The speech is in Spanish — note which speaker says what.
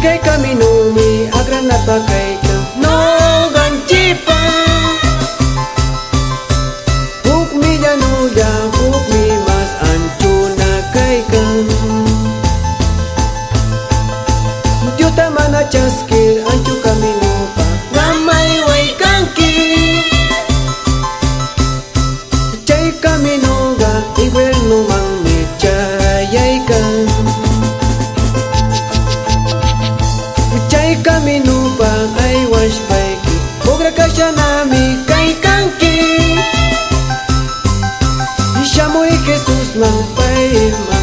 Speaker 1: Ishkay kaminumi akranapa kaykan Noqanchipa Huk millanulla hukmi mas anchuna kaykan Diosta mana chaskir anchu kaminupa Gamay waykanki Chay kaminuga infiernumanmi chayaykan kay kaminupan aywashpayki uqrakashanami kaykanki shamuy Jesusman payman